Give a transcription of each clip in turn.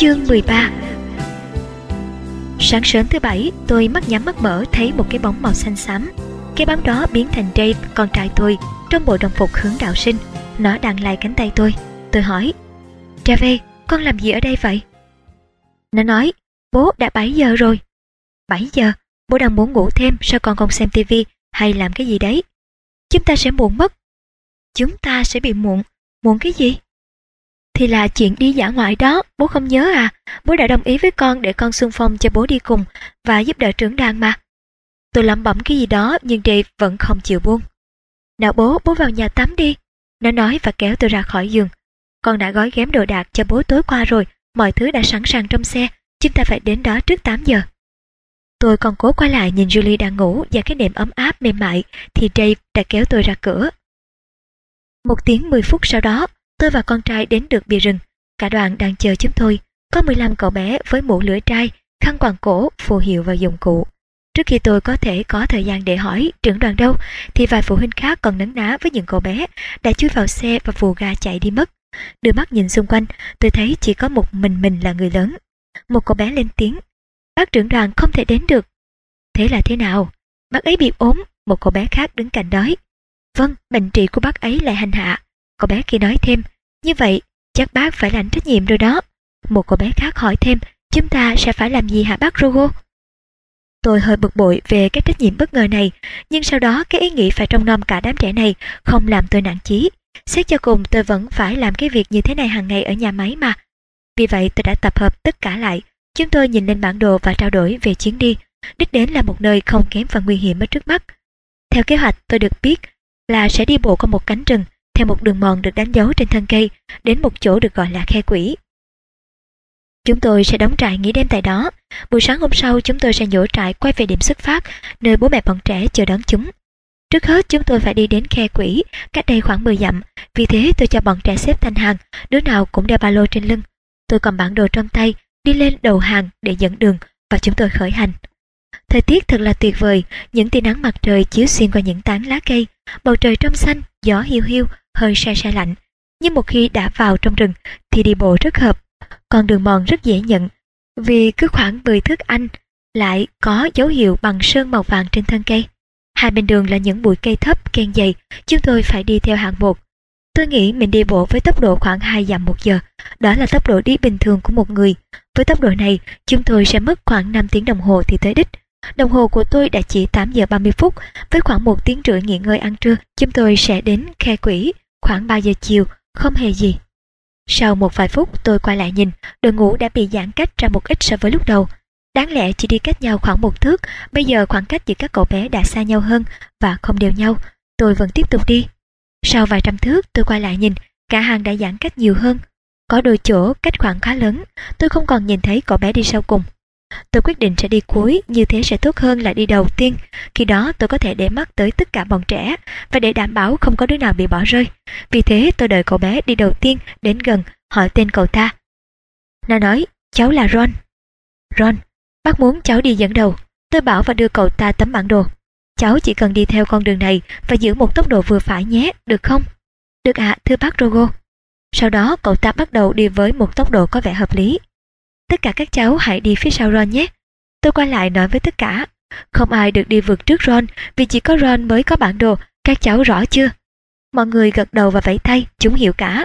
Chương 13 Sáng sớm thứ bảy, tôi mắt nhắm mắt mở thấy một cái bóng màu xanh xám. Cái bóng đó biến thành Dave, con trai tôi, trong bộ đồng phục hướng đạo sinh. Nó đang lại cánh tay tôi. Tôi hỏi, Dave, con làm gì ở đây vậy? Nó nói, bố đã 7 giờ rồi. 7 giờ? Bố đang muốn ngủ thêm, sao con không xem tivi hay làm cái gì đấy? Chúng ta sẽ muộn mất. Chúng ta sẽ bị muộn. Muộn cái gì? Thì là chuyện đi dã ngoại đó, bố không nhớ à? Bố đã đồng ý với con để con xung phong cho bố đi cùng và giúp đỡ trưởng đoàn mà. Tôi lẩm bẩm cái gì đó nhưng Dave vẫn không chịu buông. Nào bố, bố vào nhà tắm đi. Nó nói và kéo tôi ra khỏi giường. Con đã gói ghém đồ đạc cho bố tối qua rồi, mọi thứ đã sẵn sàng trong xe, chúng ta phải đến đó trước 8 giờ. Tôi còn cố quay lại nhìn Julie đang ngủ và cái nệm ấm áp mềm mại thì Dave đã kéo tôi ra cửa. Một tiếng 10 phút sau đó, tôi và con trai đến được bìa rừng. Cả đoàn đang chờ chúng tôi. Có 15 cậu bé với mũ lưỡi trai, khăn quàng cổ, phù hiệu và dụng cụ. Trước khi tôi có thể có thời gian để hỏi trưởng đoàn đâu, thì vài phụ huynh khác còn nấn ná với những cậu bé đã chui vào xe và vù ga chạy đi mất. Đưa mắt nhìn xung quanh, tôi thấy chỉ có một mình mình là người lớn. Một cậu bé lên tiếng, bác trưởng đoàn không thể đến được. Thế là thế nào? Bác ấy bị ốm, một cậu bé khác đứng cạnh đói. Vâng, bệnh trị của bác ấy lại hành hạ cô bé kia nói thêm, như vậy chắc bác phải lãnh trách nhiệm rồi đó. Một cô bé khác hỏi thêm, chúng ta sẽ phải làm gì hả bác Rogo? Tôi hơi bực bội về cái trách nhiệm bất ngờ này, nhưng sau đó cái ý nghĩ phải trông nom cả đám trẻ này không làm tôi nản chí. Xét cho cùng tôi vẫn phải làm cái việc như thế này hàng ngày ở nhà máy mà. Vì vậy tôi đã tập hợp tất cả lại. Chúng tôi nhìn lên bản đồ và trao đổi về chuyến đi. Đích đến là một nơi không kém phần nguy hiểm ở trước mắt. Theo kế hoạch tôi được biết là sẽ đi bộ qua một cánh rừng theo một đường mòn được đánh dấu trên thân cây đến một chỗ được gọi là khe quỷ. Chúng tôi sẽ đóng trại nghỉ đêm tại đó. Buổi sáng hôm sau chúng tôi sẽ nhổ trại quay về điểm xuất phát, nơi bố mẹ bọn trẻ chờ đón chúng. Trước hết chúng tôi phải đi đến khe quỷ, cách đây khoảng 10 dặm, vì thế tôi cho bọn trẻ xếp thành hàng, đứa nào cũng đeo ba lô trên lưng. Tôi cầm bản đồ trong tay, đi lên đầu hàng để dẫn đường và chúng tôi khởi hành. Thời tiết thật là tuyệt vời, những tia nắng mặt trời chiếu xuyên qua những tán lá cây, bầu trời trong xanh, gió hiu hiu, hơi se se lạnh. Nhưng một khi đã vào trong rừng thì đi bộ rất hợp, còn đường mòn rất dễ nhận, vì cứ khoảng 10 thước anh lại có dấu hiệu bằng sơn màu vàng trên thân cây. Hai bên đường là những bụi cây thấp, ken dày, chúng tôi phải đi theo hạng một. Tôi nghĩ mình đi bộ với tốc độ khoảng 2 dặm một giờ, đó là tốc độ đi bình thường của một người. Với tốc độ này, chúng tôi sẽ mất khoảng 5 tiếng đồng hồ thì tới đích. Đồng hồ của tôi đã chỉ 8 giờ 30 phút, với khoảng một tiếng rưỡi nghỉ ngơi ăn trưa, chúng tôi sẽ đến khe quỷ, khoảng 3 giờ chiều, không hề gì. Sau một vài phút tôi quay lại nhìn, đội ngũ đã bị giãn cách ra một ít so với lúc đầu. Đáng lẽ chỉ đi cách nhau khoảng một thước, bây giờ khoảng cách giữa các cậu bé đã xa nhau hơn và không đều nhau. Tôi vẫn tiếp tục đi. Sau vài trăm thước tôi quay lại nhìn, cả hàng đã giãn cách nhiều hơn. Có đôi chỗ cách khoảng khá lớn, tôi không còn nhìn thấy cậu bé đi sau cùng. Tôi quyết định sẽ đi cuối, như thế sẽ tốt hơn là đi đầu tiên. Khi đó tôi có thể để mắt tới tất cả bọn trẻ và để đảm bảo không có đứa nào bị bỏ rơi. Vì thế tôi đợi cậu bé đi đầu tiên đến gần, hỏi tên cậu ta. Nó nói, cháu là Ron. Ron, bác muốn cháu đi dẫn đầu. Tôi bảo và đưa cậu ta tấm bản đồ. Cháu chỉ cần đi theo con đường này và giữ một tốc độ vừa phải nhé, được không? Được ạ, thưa bác Rogo. Sau đó cậu ta bắt đầu đi với một tốc độ có vẻ hợp lý. Tất cả các cháu hãy đi phía sau Ron nhé. Tôi quay lại nói với tất cả. Không ai được đi vượt trước Ron vì chỉ có Ron mới có bản đồ. Các cháu rõ chưa? Mọi người gật đầu và vẫy tay, chúng hiểu cả.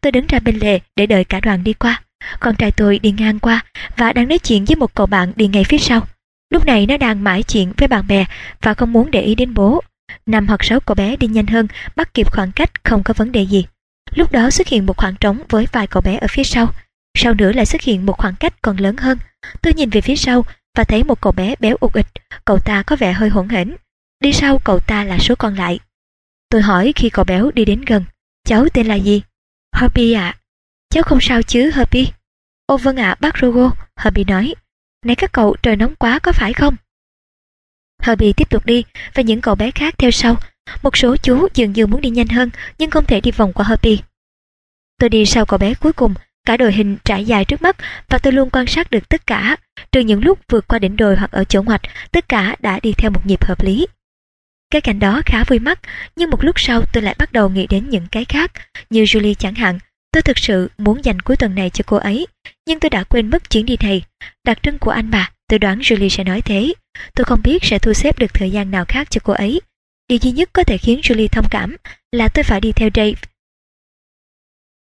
Tôi đứng ra bên lề để đợi cả đoàn đi qua. Con trai tôi đi ngang qua và đang nói chuyện với một cậu bạn đi ngay phía sau. Lúc này nó đang mãi chuyện với bạn bè và không muốn để ý đến bố. Năm hoặc sáu cậu bé đi nhanh hơn, bắt kịp khoảng cách không có vấn đề gì. Lúc đó xuất hiện một khoảng trống với vài cậu bé ở phía sau. Sau nữa lại xuất hiện một khoảng cách còn lớn hơn. Tôi nhìn về phía sau và thấy một cậu bé béo ục ịch, cậu ta có vẻ hơi hỗn hển. Đi sau cậu ta là số còn lại. Tôi hỏi khi cậu béo đi đến gần, cháu tên là gì? Herbie ạ. Cháu không sao chứ Herbie? Ô vâng ạ bác Rogo, Herbie nói. Này các cậu trời nóng quá có phải không? Herbie tiếp tục đi và những cậu bé khác theo sau. Một số chú dường như muốn đi nhanh hơn nhưng không thể đi vòng qua Herbie. Tôi đi sau cậu bé cuối cùng Cả đội hình trải dài trước mắt và tôi luôn quan sát được tất cả. Trừ những lúc vượt qua đỉnh đồi hoặc ở chỗ ngoặt, tất cả đã đi theo một nhịp hợp lý. Cái cảnh đó khá vui mắt, nhưng một lúc sau tôi lại bắt đầu nghĩ đến những cái khác, như Julie chẳng hạn. Tôi thực sự muốn dành cuối tuần này cho cô ấy. nhưng tôi đã quên mất chuyến đi này. Đặc trưng của anh mà, tôi đoán Julie sẽ nói thế. Tôi không biết sẽ thu xếp được thời gian nào khác cho cô ấy. Điều duy nhất có thể khiến Julie thông cảm là tôi phải đi theo Dave.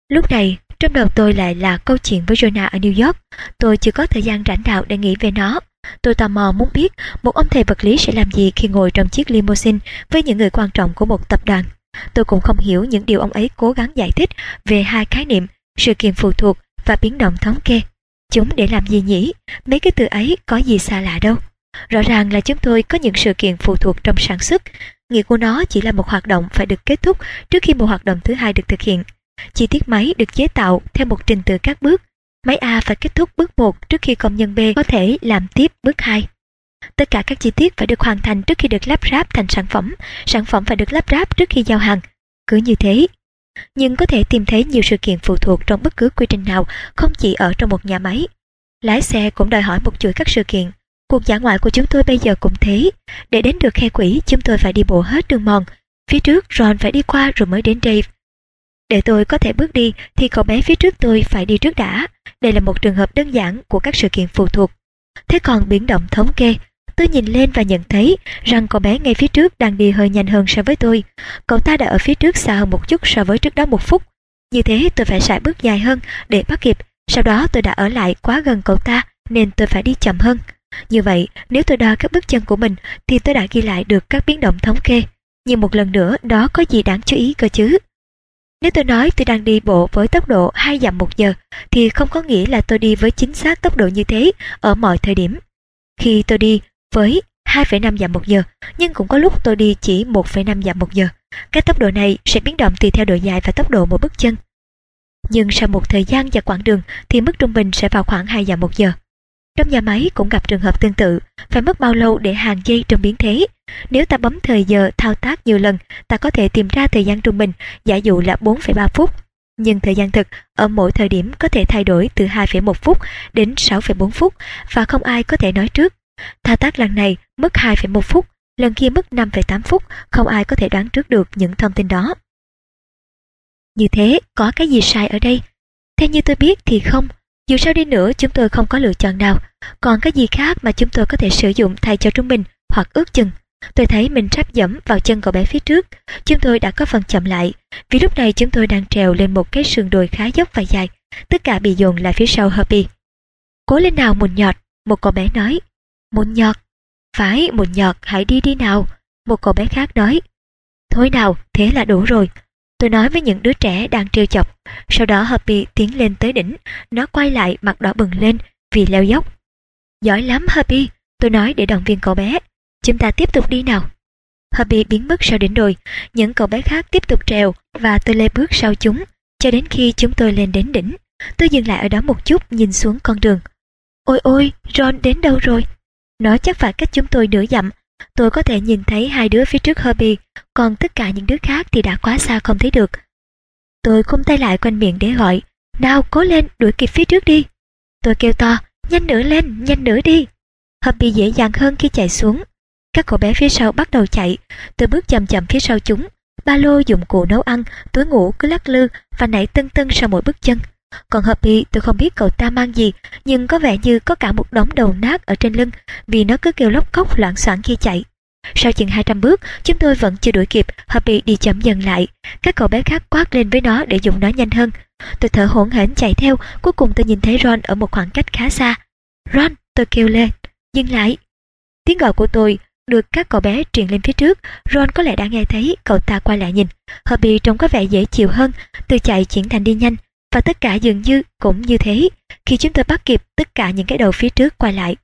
Lúc này, trong đầu tôi lại là câu chuyện với Jonah ở New York. Tôi chưa có thời gian rảnh đạo để nghĩ về nó. Tôi tò mò muốn biết một ông thầy vật lý sẽ làm gì khi ngồi trong chiếc limousine với những người quan trọng của một tập đoàn. Tôi cũng không hiểu những điều ông ấy cố gắng giải thích về hai khái niệm, sự kiện phụ thuộc và biến động thống kê. Chúng để làm gì nhỉ? Mấy cái từ ấy có gì xa lạ đâu. Rõ ràng là chúng tôi có những sự kiện phụ thuộc trong sản xuất. Nghĩa của nó chỉ là một hoạt động phải được kết thúc trước khi một hoạt động thứ hai được thực hiện. Chi tiết máy được chế tạo theo một trình tự các bước. Máy A phải kết thúc bước 1 trước khi công nhân B có thể làm tiếp bước 2. Tất cả các chi tiết phải được hoàn thành trước khi được lắp ráp thành sản phẩm. Sản phẩm phải được lắp ráp trước khi giao hàng. Cứ như thế. Nhưng có thể tìm thấy nhiều sự kiện phụ thuộc trong bất cứ quy trình nào, không chỉ ở trong một nhà máy. Lái xe cũng đòi hỏi một chuỗi các sự kiện. Cuộc giả ngoại của chúng tôi bây giờ cũng thế. Để đến được khe quỷ, chúng tôi phải đi bộ hết đường mòn. Phía trước, Ron phải đi qua rồi mới đến Dave. Để tôi có thể bước đi thì cậu bé phía trước tôi phải đi trước đã. Đây là một trường hợp đơn giản của các sự kiện phụ thuộc. Thế còn biến động thống kê, tôi nhìn lên và nhận thấy rằng cậu bé ngay phía trước đang đi hơi nhanh hơn so với tôi. Cậu ta đã ở phía trước xa hơn một chút so với trước đó một phút. Như thế tôi phải sải bước dài hơn để bắt kịp. Sau đó tôi đã ở lại quá gần cậu ta nên tôi phải đi chậm hơn. Như vậy, nếu tôi đo các bước chân của mình thì tôi đã ghi lại được các biến động thống kê. Nhưng một lần nữa đó có gì đáng chú ý cơ chứ? Nếu tôi nói tôi đang đi bộ với tốc độ 2 dặm một giờ, thì không có nghĩa là tôi đi với chính xác tốc độ như thế ở mọi thời điểm. Khi tôi đi với 2,5 dặm một giờ, nhưng cũng có lúc tôi đi chỉ 1,5 dặm một giờ. Cái tốc độ này sẽ biến động tùy theo độ dài và tốc độ một bước chân. Nhưng sau một thời gian và quãng đường thì mức trung bình sẽ vào khoảng 2 dặm một giờ. Trong nhà máy cũng gặp trường hợp tương tự, phải mất bao lâu để hàng dây trong biến thế. Nếu ta bấm thời giờ thao tác nhiều lần, ta có thể tìm ra thời gian trung bình, giả dụ là 4,3 phút. Nhưng thời gian thực ở mỗi thời điểm có thể thay đổi từ 2,1 phút đến 6,4 phút và không ai có thể nói trước. Thao tác lần này mất 2,1 phút, lần kia mất 5,8 phút, không ai có thể đoán trước được những thông tin đó. Như thế, có cái gì sai ở đây? Theo như tôi biết thì không, dù sao đi nữa chúng tôi không có lựa chọn nào, còn cái gì khác mà chúng tôi có thể sử dụng thay cho trung bình hoặc ước chừng. Tôi thấy mình sắp dẫm vào chân cậu bé phía trước, chúng tôi đã có phần chậm lại, vì lúc này chúng tôi đang trèo lên một cái sườn đồi khá dốc và dài, tất cả bị dồn lại phía sau Herbie. Cố lên nào mụn nhọt, một cậu bé nói. Mụn nhọt, phải mụn nhọt hãy đi đi nào, một cậu bé khác nói. Thôi nào, thế là đủ rồi, Tôi nói với những đứa trẻ đang trêu chọc. Sau đó Happy tiến lên tới đỉnh. Nó quay lại mặt đỏ bừng lên vì leo dốc. Giỏi lắm Happy, tôi nói để động viên cậu bé. Chúng ta tiếp tục đi nào. Hobby biến mất sau đỉnh đồi. Những cậu bé khác tiếp tục trèo và tôi lê bước sau chúng cho đến khi chúng tôi lên đến đỉnh. Tôi dừng lại ở đó một chút nhìn xuống con đường. Ôi ôi, Ron đến đâu rồi? Nó chắc phải cách chúng tôi nửa dặm Tôi có thể nhìn thấy hai đứa phía trước Herbie, còn tất cả những đứa khác thì đã quá xa không thấy được. Tôi khung tay lại quanh miệng để gọi, nào cố lên, đuổi kịp phía trước đi. Tôi kêu to, nhanh nữa lên, nhanh nữa đi. Herbie dễ dàng hơn khi chạy xuống. Các cậu bé phía sau bắt đầu chạy, tôi bước chậm chậm phía sau chúng. Ba lô dụng cụ nấu ăn, túi ngủ cứ lắc lư và nảy tưng tưng sau mỗi bước chân. Còn Happy tôi không biết cậu ta mang gì, nhưng có vẻ như có cả một đống đầu nát ở trên lưng vì nó cứ kêu lóc cốc loạn soạn khi chạy. Sau chừng 200 bước, chúng tôi vẫn chưa đuổi kịp, Happy đi chậm dần lại. Các cậu bé khác quát lên với nó để dùng nó nhanh hơn. Tôi thở hổn hển chạy theo, cuối cùng tôi nhìn thấy Ron ở một khoảng cách khá xa. Ron, tôi kêu lên, dừng lại. Tiếng gọi của tôi được các cậu bé truyền lên phía trước, Ron có lẽ đã nghe thấy, cậu ta quay lại nhìn. Herbie trông có vẻ dễ chịu hơn, từ chạy chuyển thành đi nhanh, và tất cả dường như cũng như thế khi chúng tôi bắt kịp tất cả những cái đầu phía trước quay lại.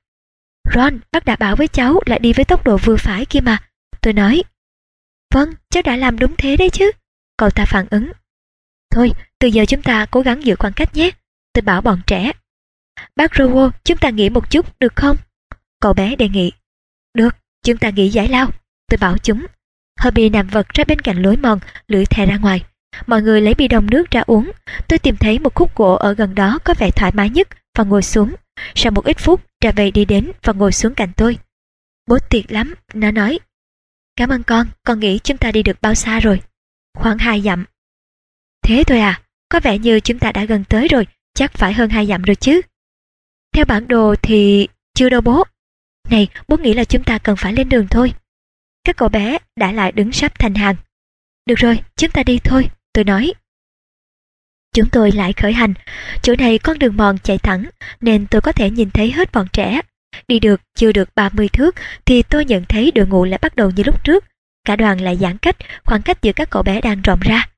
Ron, bác đã bảo với cháu là đi với tốc độ vừa phải kia mà. Tôi nói. Vâng, cháu đã làm đúng thế đấy chứ. Cậu ta phản ứng. Thôi, từ giờ chúng ta cố gắng giữ khoảng cách nhé. Tôi bảo bọn trẻ. Bác Rowo, chúng ta nghỉ một chút, được không? Cậu bé đề nghị. Được, chúng ta nghỉ giải lao. Tôi bảo chúng. Herbie nằm vật ra bên cạnh lối mòn, lưỡi thè ra ngoài. Mọi người lấy bi đông nước ra uống. Tôi tìm thấy một khúc gỗ ở gần đó có vẻ thoải mái nhất và ngồi xuống. Sau một ít phút, Trà về đi đến và ngồi xuống cạnh tôi. Bố tuyệt lắm, nó nói. Cảm ơn con, con nghĩ chúng ta đi được bao xa rồi? Khoảng hai dặm. Thế thôi à, có vẻ như chúng ta đã gần tới rồi, chắc phải hơn hai dặm rồi chứ. Theo bản đồ thì chưa đâu bố. Này, bố nghĩ là chúng ta cần phải lên đường thôi. Các cậu bé đã lại đứng sắp thành hàng. Được rồi, chúng ta đi thôi, tôi nói. Chúng tôi lại khởi hành. Chỗ này con đường mòn chạy thẳng, nên tôi có thể nhìn thấy hết bọn trẻ. Đi được chưa được 30 thước thì tôi nhận thấy đội ngũ lại bắt đầu như lúc trước. Cả đoàn lại giãn cách, khoảng cách giữa các cậu bé đang rộng ra.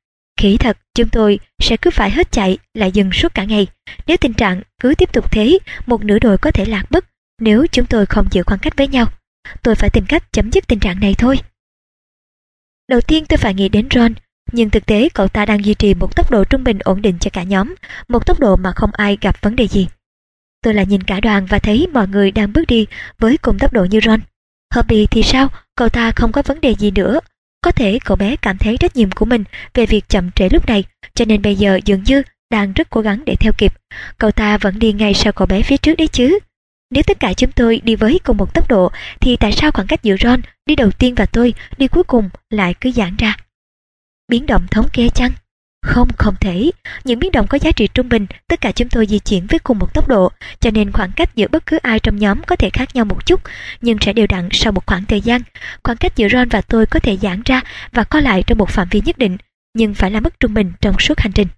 Khỉ thật, chúng tôi sẽ cứ phải hết chạy, lại dừng suốt cả ngày. Nếu tình trạng cứ tiếp tục thế, một nửa đội có thể lạc mất nếu chúng tôi không giữ khoảng cách với nhau. Tôi phải tìm cách chấm dứt tình trạng này thôi. Đầu tiên tôi phải nghĩ đến Ron, nhưng thực tế cậu ta đang duy trì một tốc độ trung bình ổn định cho cả nhóm, một tốc độ mà không ai gặp vấn đề gì. Tôi lại nhìn cả đoàn và thấy mọi người đang bước đi với cùng tốc độ như Ron. Hobby thì sao? Cậu ta không có vấn đề gì nữa. Có thể cậu bé cảm thấy trách nhiệm của mình về việc chậm trễ lúc này, cho nên bây giờ dường như đang rất cố gắng để theo kịp. Cậu ta vẫn đi ngay sau cậu bé phía trước đấy chứ. Nếu tất cả chúng tôi đi với cùng một tốc độ thì tại sao khoảng cách giữa Ron đi đầu tiên và tôi đi cuối cùng lại cứ giãn ra? Biến động thống kê chăng? Không, không thể. Những biến động có giá trị trung bình, tất cả chúng tôi di chuyển với cùng một tốc độ, cho nên khoảng cách giữa bất cứ ai trong nhóm có thể khác nhau một chút, nhưng sẽ đều đặn sau một khoảng thời gian. Khoảng cách giữa Ron và tôi có thể giãn ra và co lại trong một phạm vi nhất định, nhưng phải là mức trung bình trong suốt hành trình.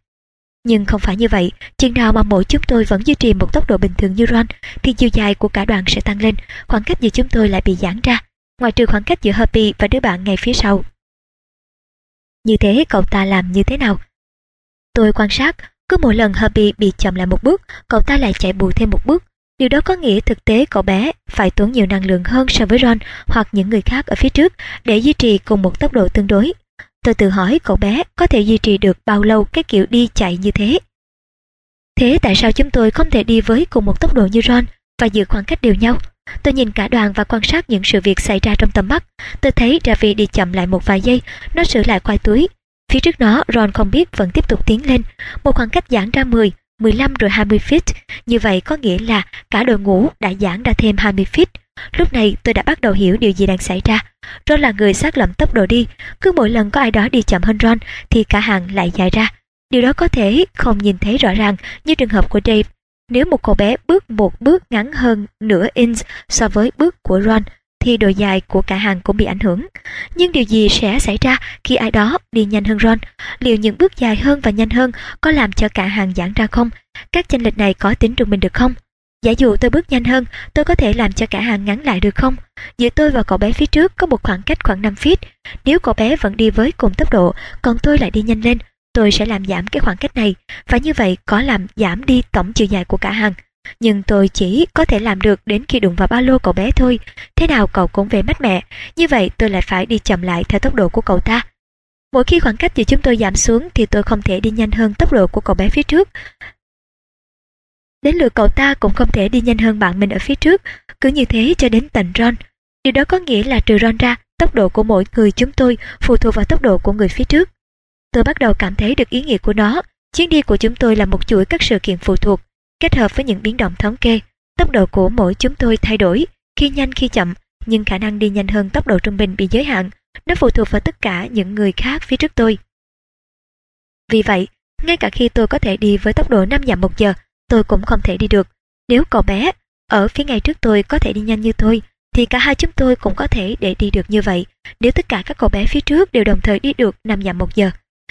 Nhưng không phải như vậy, chừng nào mà mỗi chúng tôi vẫn duy trì một tốc độ bình thường như Ron, thì chiều dài của cả đoàn sẽ tăng lên, khoảng cách giữa chúng tôi lại bị giãn ra, ngoài trừ khoảng cách giữa Happy và đứa bạn ngay phía sau. Như thế cậu ta làm như thế nào? Tôi quan sát, cứ mỗi lần Happy bị chậm lại một bước, cậu ta lại chạy bù thêm một bước. Điều đó có nghĩa thực tế cậu bé phải tốn nhiều năng lượng hơn so với Ron hoặc những người khác ở phía trước để duy trì cùng một tốc độ tương đối. Tôi tự hỏi cậu bé có thể duy trì được bao lâu cái kiểu đi chạy như thế. Thế tại sao chúng tôi không thể đi với cùng một tốc độ như Ron và giữ khoảng cách đều nhau? Tôi nhìn cả đoàn và quan sát những sự việc xảy ra trong tầm mắt. Tôi thấy Ravi đi chậm lại một vài giây, nó sửa lại quai túi. Phía trước nó, Ron không biết vẫn tiếp tục tiến lên. Một khoảng cách giãn ra 10, 15 rồi 20 feet. Như vậy có nghĩa là cả đội ngũ đã giãn ra thêm 20 feet. Lúc này tôi đã bắt đầu hiểu điều gì đang xảy ra. Ron là người xác lậm tốc độ đi. Cứ mỗi lần có ai đó đi chậm hơn Ron thì cả hàng lại dài ra. Điều đó có thể không nhìn thấy rõ ràng như trường hợp của Dave nếu một cậu bé bước một bước ngắn hơn nửa inch so với bước của Ron, thì độ dài của cả hàng cũng bị ảnh hưởng. Nhưng điều gì sẽ xảy ra khi ai đó đi nhanh hơn Ron? Liệu những bước dài hơn và nhanh hơn có làm cho cả hàng giãn ra không? Các chênh lệch này có tính trung bình được không? Giả dụ tôi bước nhanh hơn, tôi có thể làm cho cả hàng ngắn lại được không? Giữa tôi và cậu bé phía trước có một khoảng cách khoảng 5 feet. Nếu cậu bé vẫn đi với cùng tốc độ, còn tôi lại đi nhanh lên, tôi sẽ làm giảm cái khoảng cách này và như vậy có làm giảm đi tổng chiều dài của cả hàng. Nhưng tôi chỉ có thể làm được đến khi đụng vào ba lô cậu bé thôi. Thế nào cậu cũng về mắt mẹ. Như vậy tôi lại phải đi chậm lại theo tốc độ của cậu ta. Mỗi khi khoảng cách giữa chúng tôi giảm xuống thì tôi không thể đi nhanh hơn tốc độ của cậu bé phía trước. Đến lượt cậu ta cũng không thể đi nhanh hơn bạn mình ở phía trước. Cứ như thế cho đến tận Ron. Điều đó có nghĩa là trừ Ron ra, tốc độ của mỗi người chúng tôi phụ thuộc vào tốc độ của người phía trước. Tôi bắt đầu cảm thấy được ý nghĩa của nó. Chuyến đi của chúng tôi là một chuỗi các sự kiện phụ thuộc, kết hợp với những biến động thống kê. Tốc độ của mỗi chúng tôi thay đổi, khi nhanh khi chậm, nhưng khả năng đi nhanh hơn tốc độ trung bình bị giới hạn. Nó phụ thuộc vào tất cả những người khác phía trước tôi. Vì vậy, ngay cả khi tôi có thể đi với tốc độ 5 dặm một giờ, tôi cũng không thể đi được. Nếu cậu bé ở phía ngay trước tôi có thể đi nhanh như tôi, thì cả hai chúng tôi cũng có thể để đi được như vậy. Nếu tất cả các cậu bé phía trước đều đồng thời đi được 5 dặm một giờ,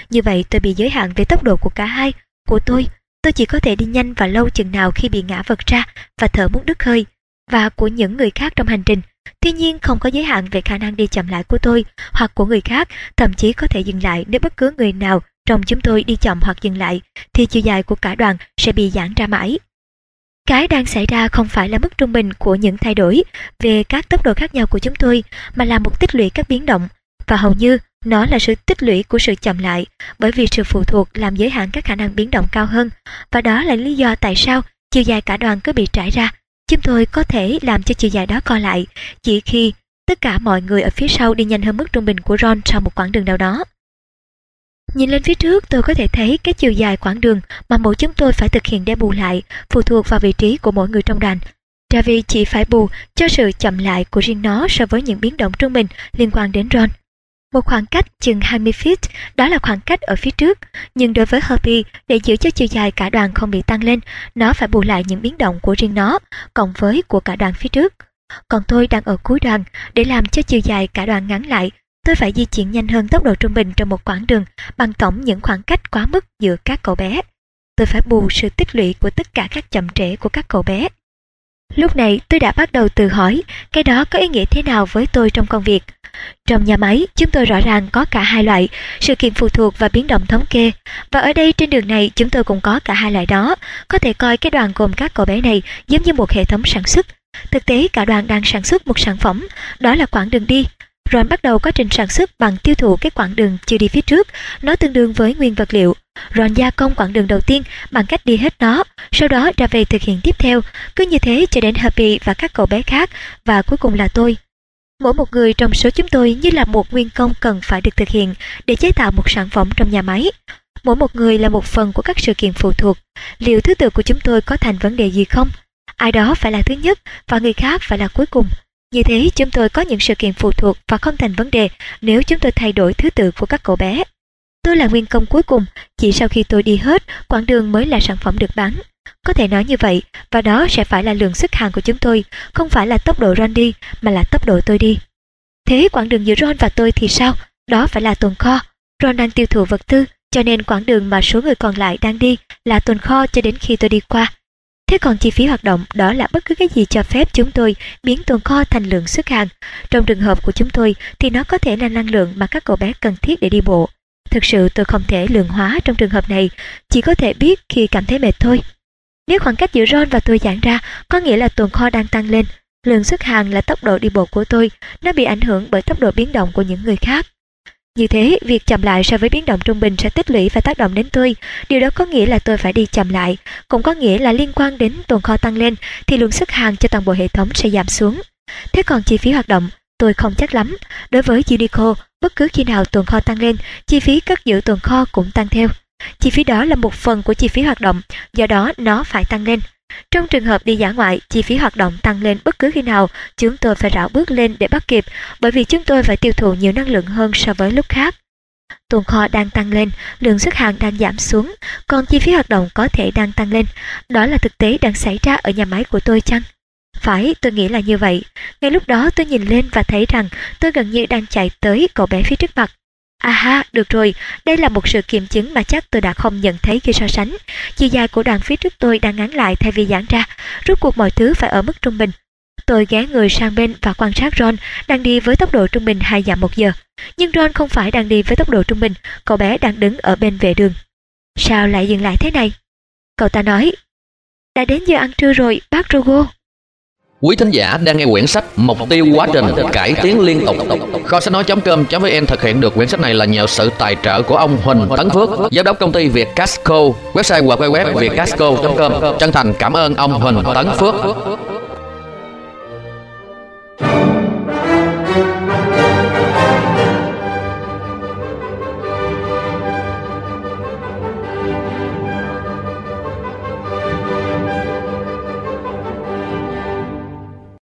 như vậy tôi bị giới hạn về tốc độ của cả hai. Của tôi, tôi chỉ có thể đi nhanh và lâu chừng nào khi bị ngã vật ra và thở muốn đứt hơi. Và của những người khác trong hành trình. Tuy nhiên không có giới hạn về khả năng đi chậm lại của tôi hoặc của người khác, thậm chí có thể dừng lại nếu bất cứ người nào trong chúng tôi đi chậm hoặc dừng lại, thì chiều dài của cả đoàn sẽ bị giãn ra mãi. Cái đang xảy ra không phải là mức trung bình của những thay đổi về các tốc độ khác nhau của chúng tôi, mà là một tích lũy các biến động, và hầu như nó là sự tích lũy của sự chậm lại, bởi vì sự phụ thuộc làm giới hạn các khả năng biến động cao hơn, và đó là lý do tại sao chiều dài cả đoàn cứ bị trải ra. Chúng tôi có thể làm cho chiều dài đó co lại chỉ khi tất cả mọi người ở phía sau đi nhanh hơn mức trung bình của Ron sau một quãng đường nào đó. Nhìn lên phía trước tôi có thể thấy cái chiều dài quãng đường mà mỗi chúng tôi phải thực hiện để bù lại phụ thuộc vào vị trí của mỗi người trong đoàn. Ravi chỉ phải bù cho sự chậm lại của riêng nó so với những biến động trung bình liên quan đến Ron. Một khoảng cách chừng 20 feet, đó là khoảng cách ở phía trước. Nhưng đối với Herbie, để giữ cho chiều dài cả đoàn không bị tăng lên, nó phải bù lại những biến động của riêng nó, cộng với của cả đoàn phía trước. Còn tôi đang ở cuối đoàn, để làm cho chiều dài cả đoàn ngắn lại, tôi phải di chuyển nhanh hơn tốc độ trung bình trong một quãng đường bằng tổng những khoảng cách quá mức giữa các cậu bé. Tôi phải bù sự tích lũy của tất cả các chậm trễ của các cậu bé. Lúc này tôi đã bắt đầu tự hỏi cái đó có ý nghĩa thế nào với tôi trong công việc. Trong nhà máy, chúng tôi rõ ràng có cả hai loại, sự kiện phụ thuộc và biến động thống kê. Và ở đây trên đường này chúng tôi cũng có cả hai loại đó. Có thể coi cái đoàn gồm các cậu bé này giống như một hệ thống sản xuất. Thực tế cả đoàn đang sản xuất một sản phẩm, đó là quãng đường đi. Ron bắt đầu quá trình sản xuất bằng tiêu thụ cái quãng đường chưa đi phía trước, nó tương đương với nguyên vật liệu. Ron gia công quãng đường đầu tiên bằng cách đi hết nó, sau đó ra về thực hiện tiếp theo, cứ như thế cho đến Happy và các cậu bé khác, và cuối cùng là tôi. Mỗi một người trong số chúng tôi như là một nguyên công cần phải được thực hiện để chế tạo một sản phẩm trong nhà máy. Mỗi một người là một phần của các sự kiện phụ thuộc. Liệu thứ tự của chúng tôi có thành vấn đề gì không? Ai đó phải là thứ nhất và người khác phải là cuối cùng. Như thế chúng tôi có những sự kiện phụ thuộc và không thành vấn đề nếu chúng tôi thay đổi thứ tự của các cậu bé. Tôi là nguyên công cuối cùng, chỉ sau khi tôi đi hết, quãng đường mới là sản phẩm được bán. Có thể nói như vậy, và đó sẽ phải là lượng sức hàng của chúng tôi, không phải là tốc độ Ron đi, mà là tốc độ tôi đi. Thế quãng đường giữa Ron và tôi thì sao? Đó phải là tồn kho. Ron đang tiêu thụ vật tư, cho nên quãng đường mà số người còn lại đang đi là tồn kho cho đến khi tôi đi qua. Thế còn chi phí hoạt động đó là bất cứ cái gì cho phép chúng tôi biến tồn kho thành lượng sức hàng. Trong trường hợp của chúng tôi thì nó có thể là năng lượng mà các cậu bé cần thiết để đi bộ. Thực sự tôi không thể lượng hóa trong trường hợp này, chỉ có thể biết khi cảm thấy mệt thôi. Nếu khoảng cách giữa Ron và tôi giãn ra, có nghĩa là tồn kho đang tăng lên. Lượng xuất hàng là tốc độ đi bộ của tôi, nó bị ảnh hưởng bởi tốc độ biến động của những người khác. Như thế, việc chậm lại so với biến động trung bình sẽ tích lũy và tác động đến tôi. Điều đó có nghĩa là tôi phải đi chậm lại, cũng có nghĩa là liên quan đến tồn kho tăng lên thì lượng xuất hàng cho toàn bộ hệ thống sẽ giảm xuống. Thế còn chi phí hoạt động, tôi không chắc lắm. Đối với Unico, bất cứ khi nào tồn kho tăng lên, chi phí cất giữ tồn kho cũng tăng theo. Chi phí đó là một phần của chi phí hoạt động, do đó nó phải tăng lên. Trong trường hợp đi giả ngoại, chi phí hoạt động tăng lên bất cứ khi nào chúng tôi phải rảo bước lên để bắt kịp bởi vì chúng tôi phải tiêu thụ nhiều năng lượng hơn so với lúc khác. Tồn kho đang tăng lên, lượng xuất hàng đang giảm xuống, còn chi phí hoạt động có thể đang tăng lên. Đó là thực tế đang xảy ra ở nhà máy của tôi chăng? Phải, tôi nghĩ là như vậy. Ngay lúc đó tôi nhìn lên và thấy rằng tôi gần như đang chạy tới cậu bé phía trước mặt. À ha, được rồi, đây là một sự kiểm chứng mà chắc tôi đã không nhận thấy khi so sánh. Chiều dài của đoàn phía trước tôi đang ngắn lại thay vì giãn ra, rốt cuộc mọi thứ phải ở mức trung bình. Tôi ghé người sang bên và quan sát Ron đang đi với tốc độ trung bình 2 dặm một giờ. Nhưng Ron không phải đang đi với tốc độ trung bình, cậu bé đang đứng ở bên vệ đường. Sao lại dừng lại thế này? Cậu ta nói, đã đến giờ ăn trưa rồi, bác Rogo. Quý thính giả đang nghe quyển sách Mục tiêu quá trình cải tiến liên tục. Kho sách nói.com.vn thực hiện được quyển sách này là nhờ sự tài trợ của ông Huỳnh Tấn Phước, giám đốc công ty Việt Casco, website hoặc web vietcasco.com. Chân thành cảm ơn ông Huỳnh Tấn Phước.